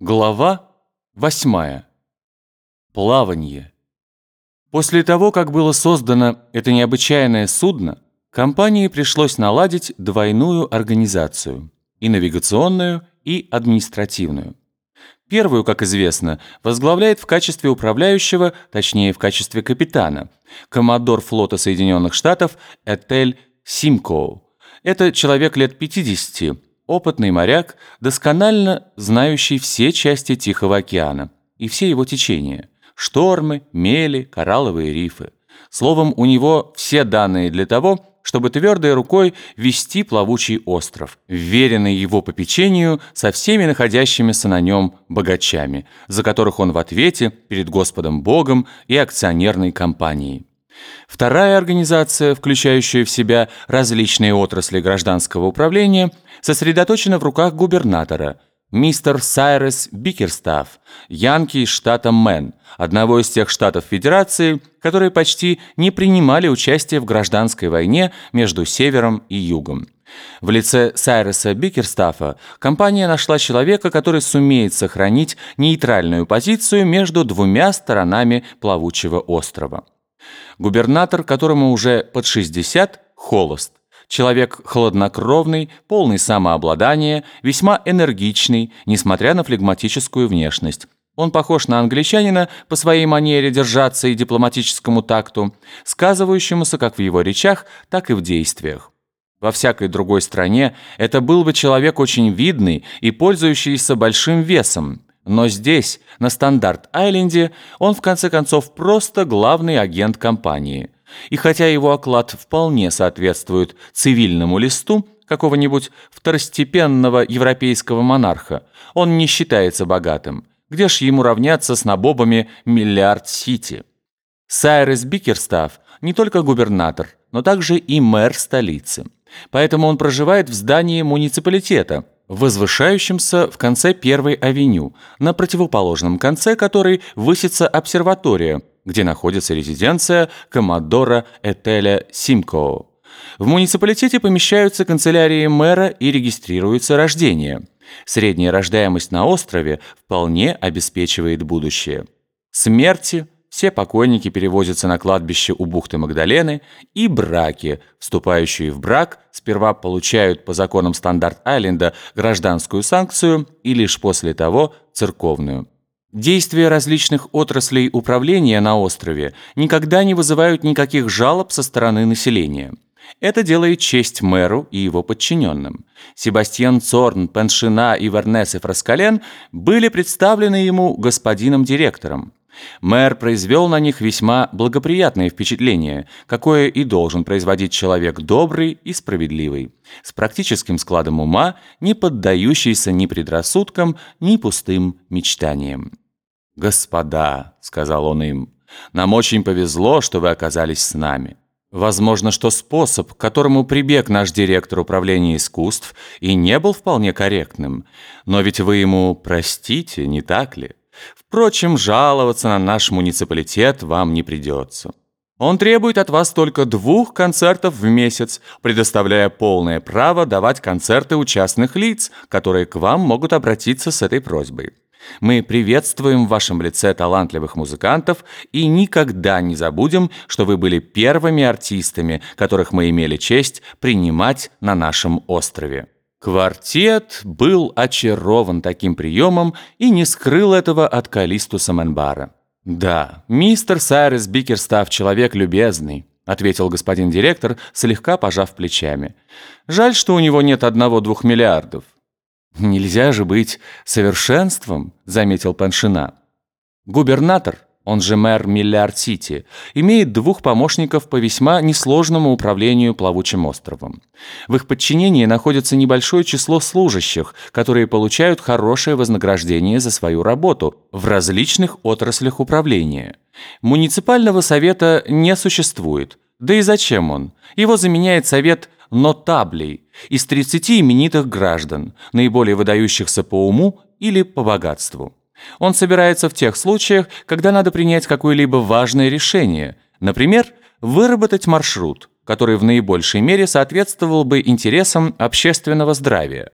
Глава 8. Плавание. После того, как было создано это необычайное судно, компании пришлось наладить двойную организацию – и навигационную, и административную. Первую, как известно, возглавляет в качестве управляющего, точнее в качестве капитана, коммодор флота Соединенных Штатов Этель Симкоу. Это человек лет 50, опытный моряк, досконально знающий все части Тихого океана и все его течения – штормы, мели, коралловые рифы. Словом, у него все данные для того, чтобы твердой рукой вести плавучий остров, вверенный его попечению со всеми находящимися на нем богачами, за которых он в ответе перед Господом Богом и акционерной компанией. Вторая организация, включающая в себя различные отрасли гражданского управления, сосредоточена в руках губернатора, мистер Сайрес Бикерстаф, янки из штата Мэн, одного из тех штатов Федерации, которые почти не принимали участие в гражданской войне между Севером и Югом. В лице Сайреса Бикерстафа компания нашла человека, который сумеет сохранить нейтральную позицию между двумя сторонами плавучего острова. Губернатор, которому уже под 60, холост. Человек хладнокровный, полный самообладания, весьма энергичный, несмотря на флегматическую внешность. Он похож на англичанина по своей манере держаться и дипломатическому такту, сказывающемуся как в его речах, так и в действиях. Во всякой другой стране это был бы человек очень видный и пользующийся большим весом, но здесь, на Стандарт-Айленде, он в конце концов просто главный агент компании. И хотя его оклад вполне соответствует цивильному листу какого-нибудь второстепенного европейского монарха, он не считается богатым. Где ж ему равняться с набобами Миллиард-Сити? Сайрес Бикерстав не только губернатор, но также и мэр столицы. Поэтому он проживает в здании муниципалитета – возвышающемся в конце Первой авеню, на противоположном конце которой высится обсерватория, где находится резиденция коммодора Этеля Симкоо. В муниципалитете помещаются канцелярии мэра и регистрируется рождение. Средняя рождаемость на острове вполне обеспечивает будущее. Смерти – все покойники перевозятся на кладбище у бухты Магдалены, и браки, вступающие в брак, сперва получают по законам Стандарт-Айленда гражданскую санкцию и лишь после того церковную. Действия различных отраслей управления на острове никогда не вызывают никаких жалоб со стороны населения. Это делает честь мэру и его подчиненным. Себастьян Цорн, Пеншина и Вернес и Фраскален были представлены ему господином директором. Мэр произвел на них весьма благоприятное впечатление, какое и должен производить человек добрый и справедливый, с практическим складом ума, не поддающийся ни предрассудкам, ни пустым мечтаниям. «Господа», — сказал он им, — «нам очень повезло, что вы оказались с нами». Возможно, что способ, к которому прибег наш директор управления искусств, и не был вполне корректным. Но ведь вы ему простите, не так ли? Впрочем, жаловаться на наш муниципалитет вам не придется. Он требует от вас только двух концертов в месяц, предоставляя полное право давать концерты у частных лиц, которые к вам могут обратиться с этой просьбой. Мы приветствуем в вашем лице талантливых музыкантов и никогда не забудем, что вы были первыми артистами, которых мы имели честь принимать на нашем острове. Квартет был очарован таким приемом и не скрыл этого от Калистуса Менбара. «Да, мистер Сайрес Бикерстав человек любезный», ответил господин директор, слегка пожав плечами. «Жаль, что у него нет одного-двух миллиардов». «Нельзя же быть совершенством», заметил Паншина. Губернатор он же мэр Миллиард-Сити, имеет двух помощников по весьма несложному управлению плавучим островом. В их подчинении находится небольшое число служащих, которые получают хорошее вознаграждение за свою работу в различных отраслях управления. Муниципального совета не существует. Да и зачем он? Его заменяет совет нотаблей из 30 именитых граждан, наиболее выдающихся по уму или по богатству. Он собирается в тех случаях, когда надо принять какое-либо важное решение, например, выработать маршрут, который в наибольшей мере соответствовал бы интересам общественного здравия.